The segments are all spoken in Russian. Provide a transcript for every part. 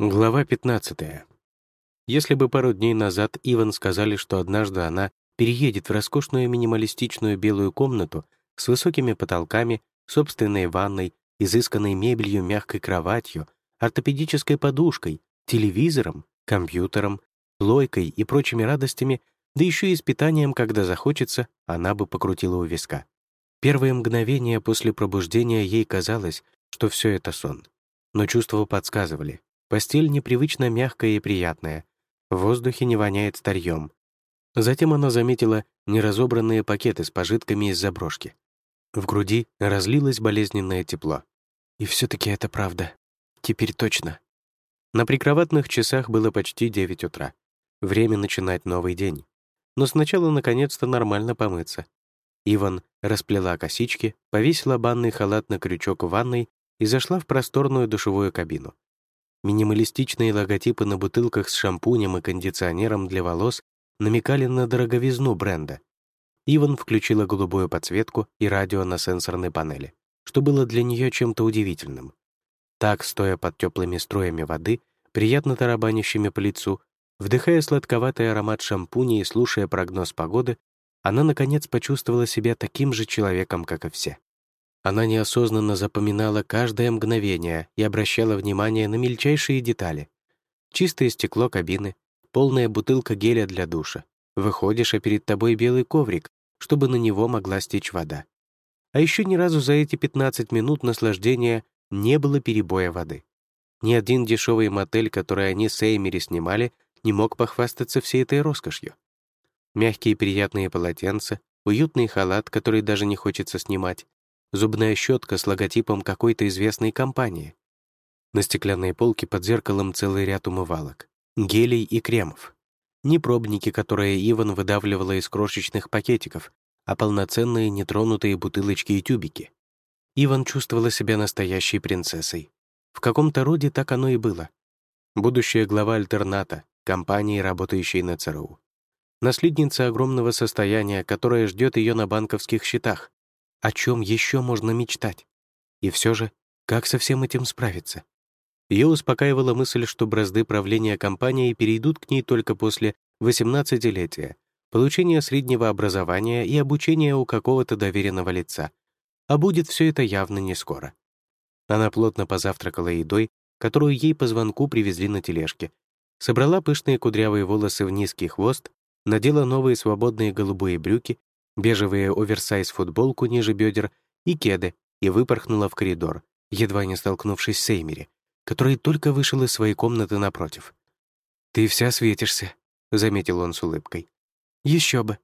Глава 15. Если бы пару дней назад Иван сказали, что однажды она переедет в роскошную минималистичную белую комнату с высокими потолками, собственной ванной, изысканной мебелью, мягкой кроватью, ортопедической подушкой, телевизором, компьютером, плойкой и прочими радостями, да еще и с питанием, когда захочется, она бы покрутила у виска. Первые мгновения после пробуждения ей казалось, что все это сон. Но чувства подсказывали, Постель непривычно мягкая и приятная. В воздухе не воняет старьем. Затем она заметила неразобранные пакеты с пожитками из заброшки. В груди разлилось болезненное тепло. И все таки это правда. Теперь точно. На прикроватных часах было почти 9 утра. Время начинать новый день. Но сначала наконец-то нормально помыться. Иван расплела косички, повесила банный халат на крючок в ванной и зашла в просторную душевую кабину. Минималистичные логотипы на бутылках с шампунем и кондиционером для волос намекали на дороговизну бренда. Иван включила голубую подсветку и радио на сенсорной панели, что было для нее чем-то удивительным. Так, стоя под теплыми струями воды, приятно тарабанящими по лицу, вдыхая сладковатый аромат шампуня и слушая прогноз погоды, она, наконец, почувствовала себя таким же человеком, как и все. Она неосознанно запоминала каждое мгновение и обращала внимание на мельчайшие детали. Чистое стекло кабины, полная бутылка геля для душа. Выходишь, а перед тобой белый коврик, чтобы на него могла стечь вода. А еще ни разу за эти 15 минут наслаждения не было перебоя воды. Ни один дешевый мотель, который они с Эймери снимали, не мог похвастаться всей этой роскошью. Мягкие приятные полотенца, уютный халат, который даже не хочется снимать, зубная щетка с логотипом какой-то известной компании. На стеклянной полке под зеркалом целый ряд умывалок, гелей и кремов. Не пробники, которые Иван выдавливала из крошечных пакетиков, а полноценные нетронутые бутылочки и тюбики. Иван чувствовала себя настоящей принцессой. В каком-то роде так оно и было. Будущая глава альтерната, компании, работающей на ЦРУ. Наследница огромного состояния, которое ждет ее на банковских счетах, о чем еще можно мечтать? И все же, как со всем этим справиться? Ее успокаивала мысль, что бразды правления компанией перейдут к ней только после 18-летия, получения среднего образования и обучения у какого-то доверенного лица. А будет все это явно не скоро. Она плотно позавтракала едой, которую ей по звонку привезли на тележке, собрала пышные кудрявые волосы в низкий хвост, надела новые свободные голубые брюки бежевые оверсайз футболку ниже бедер и кеды, и выпорхнула в коридор, едва не столкнувшись с Эймери, который только вышел из своей комнаты напротив. «Ты вся светишься», — заметил он с улыбкой. Еще бы».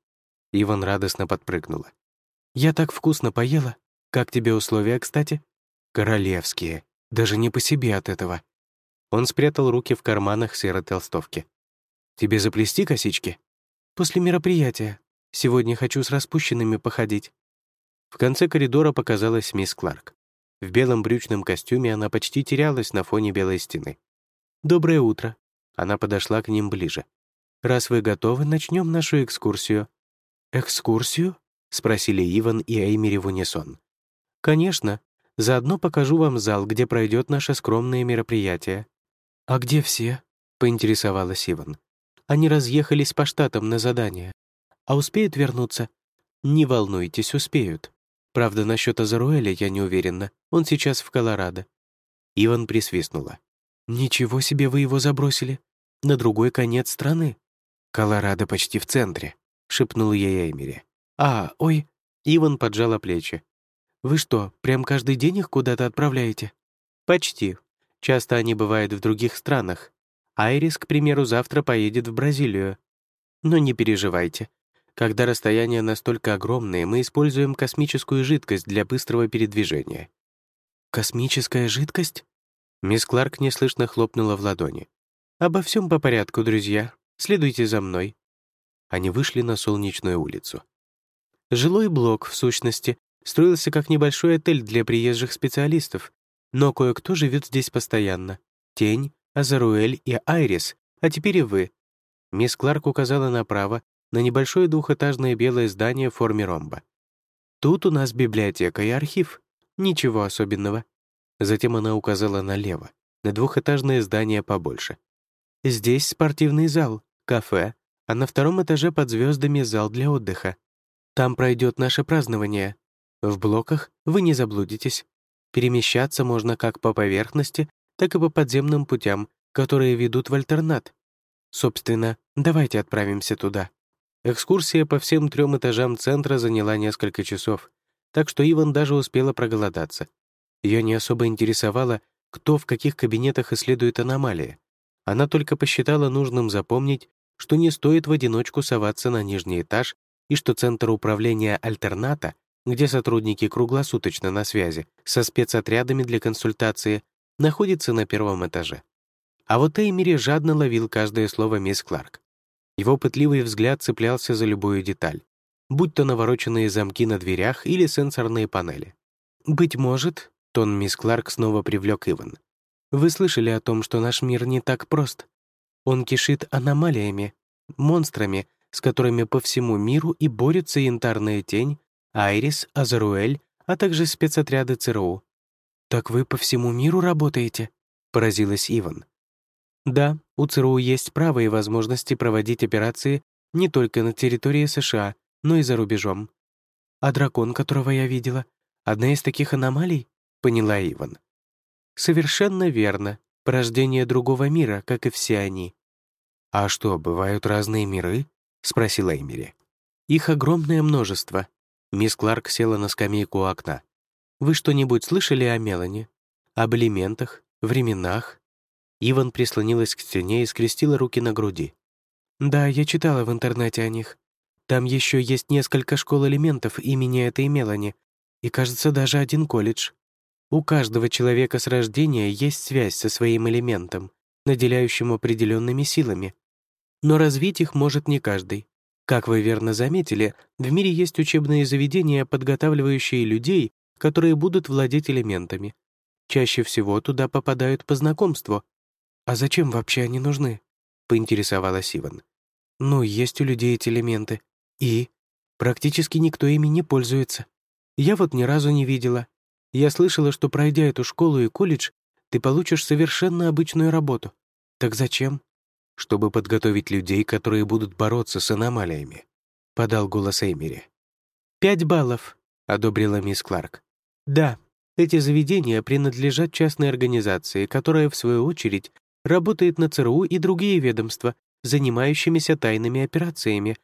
Иван радостно подпрыгнула. «Я так вкусно поела. Как тебе условия, кстати?» «Королевские. Даже не по себе от этого». Он спрятал руки в карманах серой толстовки. «Тебе заплести косички?» «После мероприятия. Сегодня хочу с распущенными походить». В конце коридора показалась мисс Кларк. В белом брючном костюме она почти терялась на фоне белой стены. «Доброе утро». Она подошла к ним ближе. «Раз вы готовы, начнем нашу экскурсию». «Экскурсию?» — спросили Иван и Эймери в унисон. «Конечно. Заодно покажу вам зал, где пройдет наше скромное мероприятие». «А где все?» — поинтересовалась Иван. «Они разъехались по штатам на задание. А успеют вернуться? Не волнуйтесь, успеют. Правда, насчет Азаруэля я не уверена. Он сейчас в Колорадо. Иван присвистнула. «Ничего себе вы его забросили. На другой конец страны». «Колорадо почти в центре», — шепнул ей Эймери. «А, ой». Иван поджала плечи. «Вы что, прям каждый день их куда-то отправляете?» «Почти. Часто они бывают в других странах. Айрис, к примеру, завтра поедет в Бразилию. Но не переживайте, когда расстояния настолько огромные, мы используем космическую жидкость для быстрого передвижения. «Космическая жидкость?» Мисс Кларк неслышно хлопнула в ладони. «Обо всем по порядку, друзья. Следуйте за мной». Они вышли на солнечную улицу. Жилой блок, в сущности, строился как небольшой отель для приезжих специалистов, но кое-кто живет здесь постоянно. Тень, Азаруэль и Айрис, а теперь и вы. Мисс Кларк указала направо, на небольшое двухэтажное белое здание в форме ромба. «Тут у нас библиотека и архив. Ничего особенного». Затем она указала налево, на двухэтажное здание побольше. Здесь спортивный зал, кафе, а на втором этаже под звездами зал для отдыха. Там пройдет наше празднование. В блоках вы не заблудитесь. Перемещаться можно как по поверхности, так и по подземным путям, которые ведут в альтернат. Собственно, давайте отправимся туда. Экскурсия по всем трем этажам центра заняла несколько часов, так что Иван даже успела проголодаться. Ее не особо интересовало, кто в каких кабинетах исследует аномалии. Она только посчитала нужным запомнить, что не стоит в одиночку соваться на нижний этаж и что Центр управления альтерната, где сотрудники круглосуточно на связи со спецотрядами для консультации, находится на первом этаже. А вот Эймери жадно ловил каждое слово мисс Кларк. Его пытливый взгляд цеплялся за любую деталь, будь то навороченные замки на дверях или сенсорные панели. «Быть может», — тон мисс Кларк снова привлек Иван, «вы слышали о том, что наш мир не так прост. Он кишит аномалиями, монстрами, с которыми по всему миру и борются янтарная тень, Айрис, Азаруэль, а также спецотряды ЦРУ. «Так вы по всему миру работаете?» — поразилась Иван. «Да, у ЦРУ есть право и возможности проводить операции не только на территории США, но и за рубежом. А дракон, которого я видела, одна из таких аномалий?» — поняла Иван. «Совершенно верно. Порождение другого мира, как и все они». «А что, бывают разные миры?» — спросила Эмери. «Их огромное множество». Мисс Кларк села на скамейку у окна. «Вы что-нибудь слышали о Мелани? Об элементах, временах?» Иван прислонилась к стене и скрестила руки на груди. «Да, я читала в интернете о них. Там еще есть несколько школ элементов имени этой Мелани, и, кажется, даже один колледж. У каждого человека с рождения есть связь со своим элементом, наделяющим определенными силами. Но развить их может не каждый. Как вы верно заметили, в мире есть учебные заведения, подготавливающие людей, которые будут владеть элементами. Чаще всего туда попадают по знакомству. «А зачем вообще они нужны?» — поинтересовалась Иван. «Ну, есть у людей эти элементы. И? Практически никто ими не пользуется. Я вот ни разу не видела. Я слышала, что пройдя эту школу и колледж, ты получишь совершенно обычную работу. Так зачем? Чтобы подготовить людей, которые будут бороться с аномалиями», — подал голос Эймери. «Пять баллов», — одобрила мисс Кларк. «Да, эти заведения принадлежат частной организации, которая, в свою очередь, работает на ЦРУ и другие ведомства, занимающимися тайными операциями,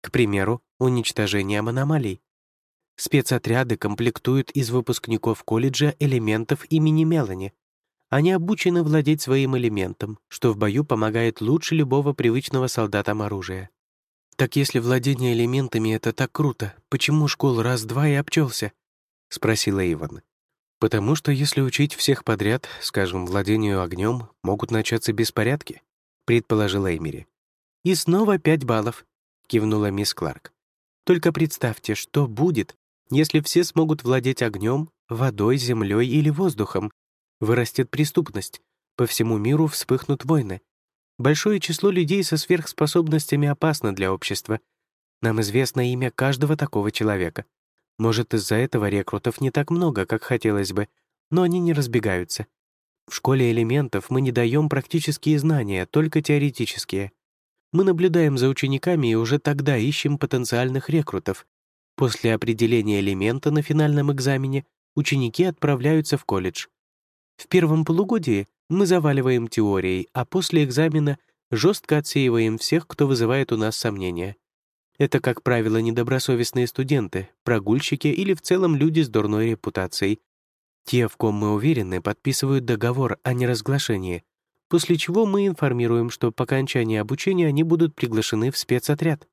к примеру, уничтожением аномалий. Спецотряды комплектуют из выпускников колледжа элементов имени Мелани. Они обучены владеть своим элементом, что в бою помогает лучше любого привычного солдатам оружия. «Так если владение элементами — это так круто, почему школ раз-два и обчелся?» — спросила Иван. Потому что если учить всех подряд, скажем, владению огнем, могут начаться беспорядки, предположила Эймери. И снова пять баллов, кивнула мисс Кларк. Только представьте, что будет, если все смогут владеть огнем, водой, землей или воздухом. Вырастет преступность, по всему миру вспыхнут войны. Большое число людей со сверхспособностями опасно для общества. Нам известно имя каждого такого человека. Может, из-за этого рекрутов не так много, как хотелось бы, но они не разбегаются. В школе элементов мы не даем практические знания, только теоретические. Мы наблюдаем за учениками и уже тогда ищем потенциальных рекрутов. После определения элемента на финальном экзамене ученики отправляются в колледж. В первом полугодии мы заваливаем теорией, а после экзамена жестко отсеиваем всех, кто вызывает у нас сомнения. Это, как правило, недобросовестные студенты, прогульщики или в целом люди с дурной репутацией. Те, в ком мы уверены, подписывают договор о неразглашении, после чего мы информируем, что по окончании обучения они будут приглашены в спецотряд.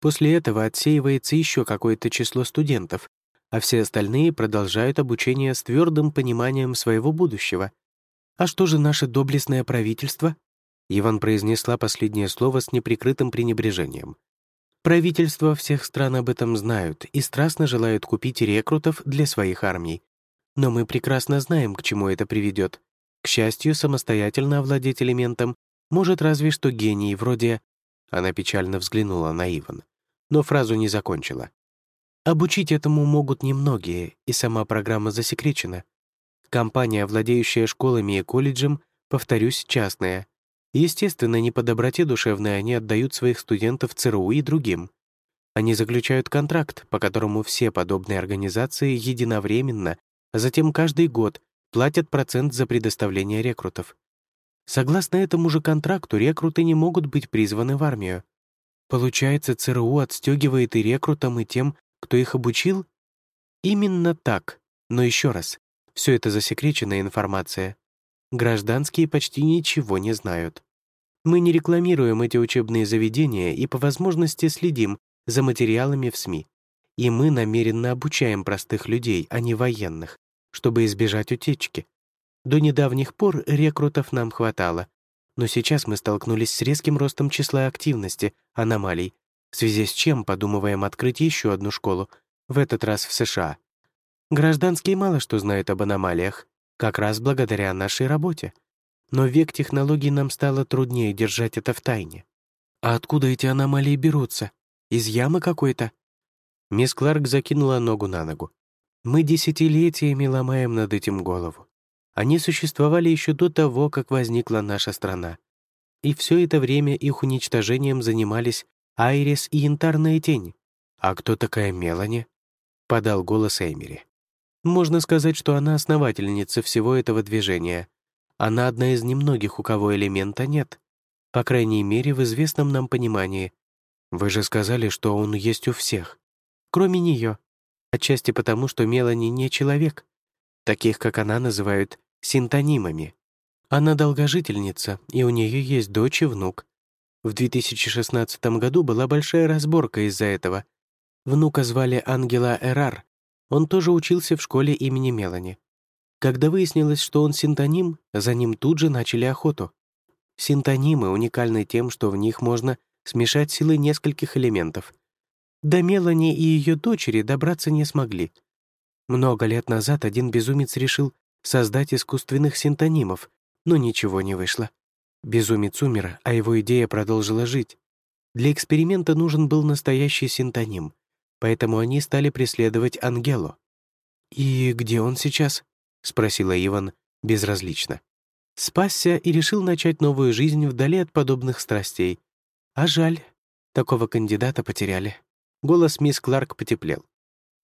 После этого отсеивается еще какое-то число студентов, а все остальные продолжают обучение с твердым пониманием своего будущего. «А что же наше доблестное правительство?» Иван произнесла последнее слово с неприкрытым пренебрежением. Правительства всех стран об этом знают и страстно желают купить рекрутов для своих армий. Но мы прекрасно знаем, к чему это приведет. К счастью, самостоятельно овладеть элементом может разве что гений вроде... Она печально взглянула на Иван, но фразу не закончила. Обучить этому могут немногие, и сама программа засекречена. Компания, владеющая школами и колледжем, повторюсь, частная. Естественно, не по доброте душевной они отдают своих студентов ЦРУ и другим. Они заключают контракт, по которому все подобные организации единовременно, а затем каждый год платят процент за предоставление рекрутов. Согласно этому же контракту, рекруты не могут быть призваны в армию. Получается, ЦРУ отстегивает и рекрутам, и тем, кто их обучил? Именно так. Но еще раз, все это засекреченная информация. Гражданские почти ничего не знают. Мы не рекламируем эти учебные заведения и по возможности следим, за материалами в СМИ. И мы намеренно обучаем простых людей, а не военных, чтобы избежать утечки. До недавних пор рекрутов нам хватало, но сейчас мы столкнулись с резким ростом числа активности, аномалий, в связи с чем подумываем открыть еще одну школу, в этот раз в США. Гражданские мало что знают об аномалиях, как раз благодаря нашей работе. Но век технологий нам стало труднее держать это в тайне. А откуда эти аномалии берутся? Из ямы какой-то?» Мисс Кларк закинула ногу на ногу. «Мы десятилетиями ломаем над этим голову. Они существовали еще до того, как возникла наша страна. И все это время их уничтожением занимались Айрис и Янтарная тень. А кто такая Мелани?» — подал голос Эймери. «Можно сказать, что она основательница всего этого движения. Она одна из немногих, у кого элемента нет. По крайней мере, в известном нам понимании — вы же сказали, что он есть у всех. Кроме нее. Отчасти потому, что Мелани не человек. Таких, как она, называют синтонимами. Она долгожительница, и у нее есть дочь и внук. В 2016 году была большая разборка из-за этого. Внука звали Ангела Эрар. Он тоже учился в школе имени Мелани. Когда выяснилось, что он синтоним, за ним тут же начали охоту. Синтонимы уникальны тем, что в них можно смешать силы нескольких элементов. До Мелани и ее дочери добраться не смогли. Много лет назад один безумец решил создать искусственных синтонимов, но ничего не вышло. Безумец умер, а его идея продолжила жить. Для эксперимента нужен был настоящий синтоним, поэтому они стали преследовать Ангелу. «И где он сейчас?» — спросила Иван безразлично. Спасся и решил начать новую жизнь вдали от подобных страстей, а жаль, такого кандидата потеряли. Голос мисс Кларк потеплел.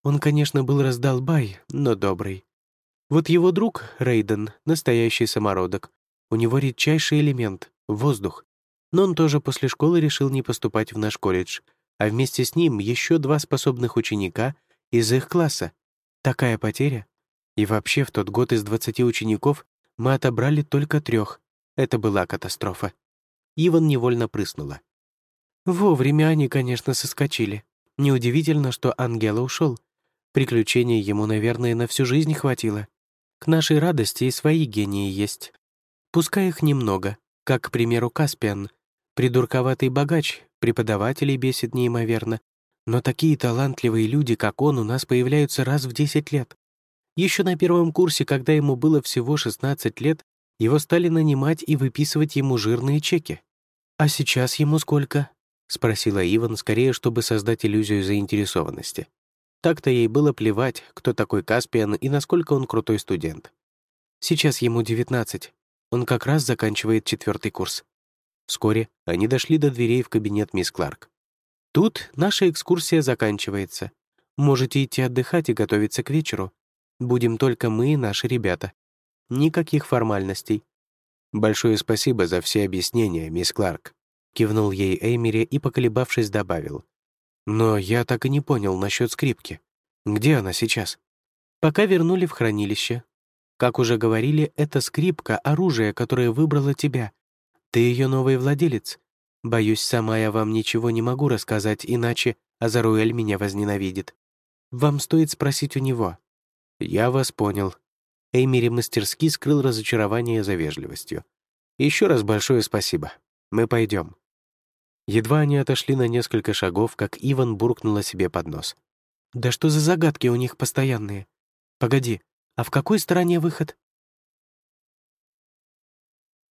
Он, конечно, был раздолбай, но добрый. Вот его друг, Рейден, настоящий самородок. У него редчайший элемент — воздух. Но он тоже после школы решил не поступать в наш колледж, а вместе с ним еще два способных ученика из их класса. Такая потеря. И вообще в тот год из 20 учеников мы отобрали только трех. Это была катастрофа. Иван невольно прыснула. Вовремя они, конечно, соскочили. Неудивительно, что Ангела ушел. Приключений ему, наверное, на всю жизнь хватило. К нашей радости и свои гении есть. Пускай их немного, как, к примеру, Каспиан. Придурковатый богач, преподавателей бесит неимоверно. Но такие талантливые люди, как он, у нас появляются раз в 10 лет. Еще на первом курсе, когда ему было всего 16 лет, его стали нанимать и выписывать ему жирные чеки. А сейчас ему сколько? — спросила Иван, скорее, чтобы создать иллюзию заинтересованности. Так-то ей было плевать, кто такой Каспиан и насколько он крутой студент. Сейчас ему 19. Он как раз заканчивает четвертый курс. Вскоре они дошли до дверей в кабинет мисс Кларк. «Тут наша экскурсия заканчивается. Можете идти отдыхать и готовиться к вечеру. Будем только мы и наши ребята. Никаких формальностей. Большое спасибо за все объяснения, мисс Кларк. Кивнул ей Эймери и, поколебавшись, добавил. «Но я так и не понял насчет скрипки. Где она сейчас?» «Пока вернули в хранилище. Как уже говорили, это скрипка — оружие, которое выбрало тебя. Ты ее новый владелец. Боюсь, сама я вам ничего не могу рассказать, иначе Азаруэль меня возненавидит. Вам стоит спросить у него». «Я вас понял». Эймери мастерски скрыл разочарование за вежливостью. Еще раз большое спасибо. Мы пойдем. Едва они отошли на несколько шагов, как Иван буркнула себе под нос. «Да что за загадки у них постоянные? Погоди, а в какой стороне выход?»